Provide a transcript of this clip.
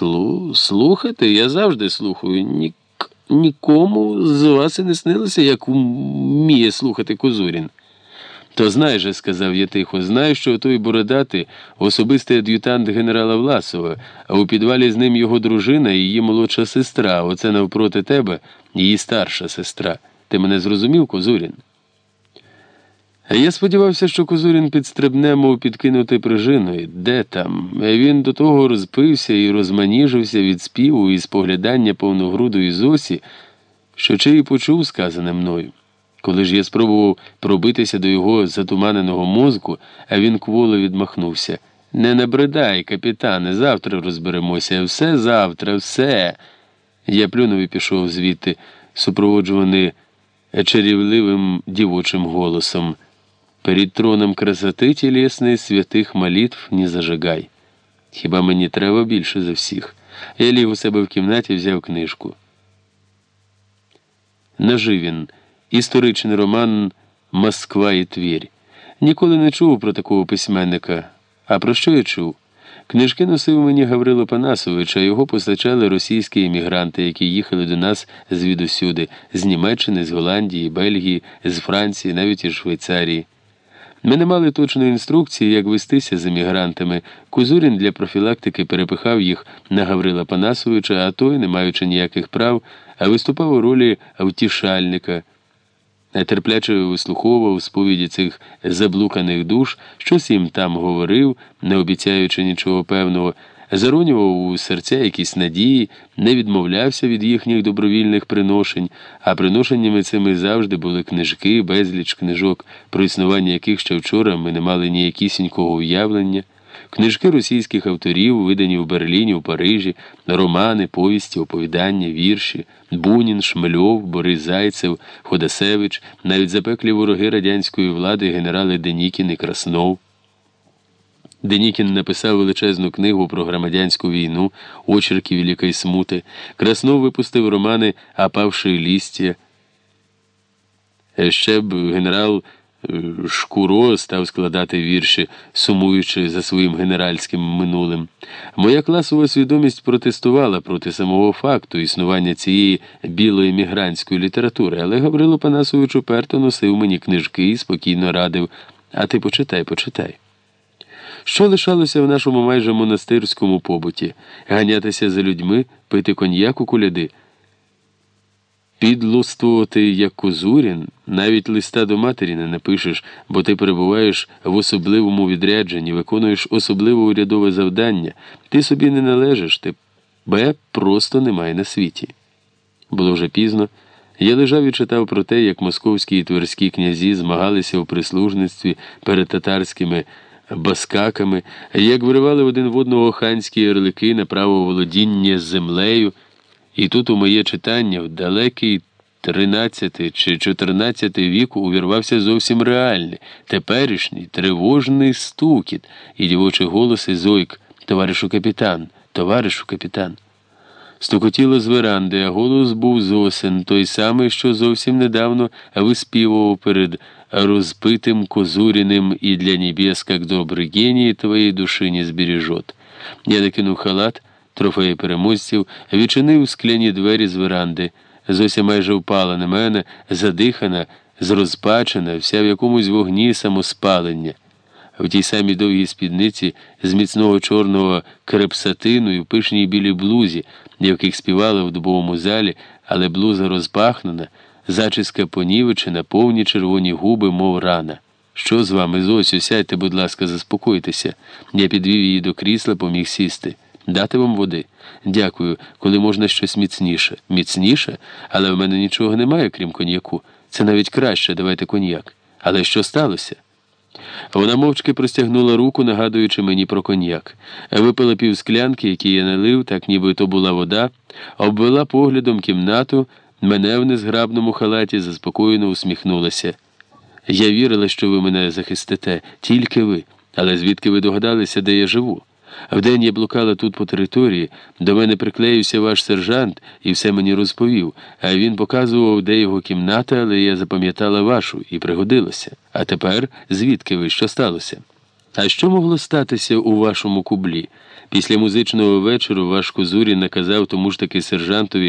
Слу... Слухати? Я завжди слухаю. Ні... Нікому з вас і не снилося, як вміє слухати Козурін. То знай же, сказав я тихо, знай, що той бородати особистий ад'ютант генерала Власова, а у підвалі з ним його дружина і її молодша сестра, оце навпроти тебе, її старша сестра. Ти мене зрозумів, Козурін? Я сподівався, що Козурін підстрибне, мов підкинути прижиною. Де там? Він до того розпився і розманіжився від співу і споглядання повногрудої Зосі, що чи й почув сказане мною. Коли ж я спробував пробитися до його затуманеного мозку, а він кволо відмахнувся. Не набридай, капітане, завтра розберемося. Все завтра, все. Я плюнув і пішов звідти, супроводжуваний чарівливим дівочим голосом. Перед троном красоти тілесної святих молитв не зажигай. Хіба мені треба більше за всіх? Я ліг у себе в кімнаті взяв книжку. Наживін. Історичний роман Москва і Твір. Ніколи не чув про такого письменника. А про що я чув? Книжки носив мені Гаврило Панасович, а його постачали російські емігранти, які їхали до нас звідусюди, з Німеччини, з Голландії, Бельгії, з Франції, навіть із Швейцарії. Ми не мали точної інструкції, як вестися з емігрантами. Кузурін для профілактики перепихав їх на Гаврила Панасовича, а той, не маючи ніяких прав, а виступав у ролі втішальника. Терпляче вислуховував сповіді цих заблуканих душ, щось їм там говорив, не обіцяючи нічого певного, заронював у серця якісь надії, не відмовлявся від їхніх добровільних приношень, а приношеннями цими завжди були книжки, безліч книжок, про існування яких ще вчора ми не мали ніякісінького уявлення. Книжки російських авторів, видані в Берліні, в Парижі, романи, повісті, оповідання, вірші, Бунін, Шмельов, Борис Зайцев, Ходасевич, навіть запеклі вороги радянської влади генерали Денікін і Краснов. Денікін написав величезну книгу про громадянську війну, очерки Великої Смути. Краснов випустив романи Апавши лістя. Ще б генерал. Шкуро став складати вірші, сумуючи за своїм генеральським минулим. Моя класова свідомість протестувала проти самого факту існування цієї білої мігрантської літератури, але Гаврило Панасович уперто носив мені книжки і спокійно радив, а ти почитай, почитай. Що лишалося в нашому майже монастирському побуті ганятися за людьми, пити коньяк у куляди. Підлуствувати як Козурін, навіть листа до матері не напишеш, бо ти перебуваєш в особливому відрядженні, виконуєш особливе урядове завдання, ти собі не належиш, тебе просто немає на світі. Було вже пізно. Я лежав і читав про те, як московські і тверські князі змагалися у прислужництві перед татарськими баскаками, як виривали один в одного ханські ярлики на право володіння землею. І тут у моє читання в далекий тринадцятий чи чотирнадцятий віку увірвався зовсім реальний, теперішній тривожний стукіт і дівочий голос і зойк, товаришу капітан, товаришу капітан. Стукотіло з веранди, а голос був зосен, той самий, що зовсім недавно виспівував перед розпитим козуріним і для небес, як добрий геній твоєї душі не збережет. Я накинув халат трофеї переможців, відчинив скляні двері з веранди. Зося майже впала на мене, задихана, зрозпачена, вся в якомусь вогні самоспалення. В тій самій довгій спідниці з міцного чорного крепсатину і в пишній білій блузі, в яких співали в дубовому залі, але блуза розпахнена, зачіска понівечена, повні червоні губи, мов рана. Що з вами, Зосю? Сядьте, будь ласка, заспокойтеся. Я підвів її до крісла, поміг сісти. Дати вам води? Дякую, коли можна щось міцніше. Міцніше? Але в мене нічого немає, крім коньяку. Це навіть краще, давайте коньяк. Але що сталося? Вона мовчки простягнула руку, нагадуючи мені про коньяк. Випила пів склянки, які я налив, так ніби то була вода, обвела поглядом кімнату, мене в незграбному халаті заспокоєно усміхнулася. Я вірила, що ви мене захистите, тільки ви. Але звідки ви догадалися, де я живу? Вдень я блукала тут по території, до мене приклеївся ваш сержант і все мені розповів, а він показував, де його кімната, але я запам'ятала вашу і пригодилася. А тепер звідки ви що сталося? А що могло статися у вашому кублі? Після музичного вечору ваш козурі наказав тому ж таки сержантові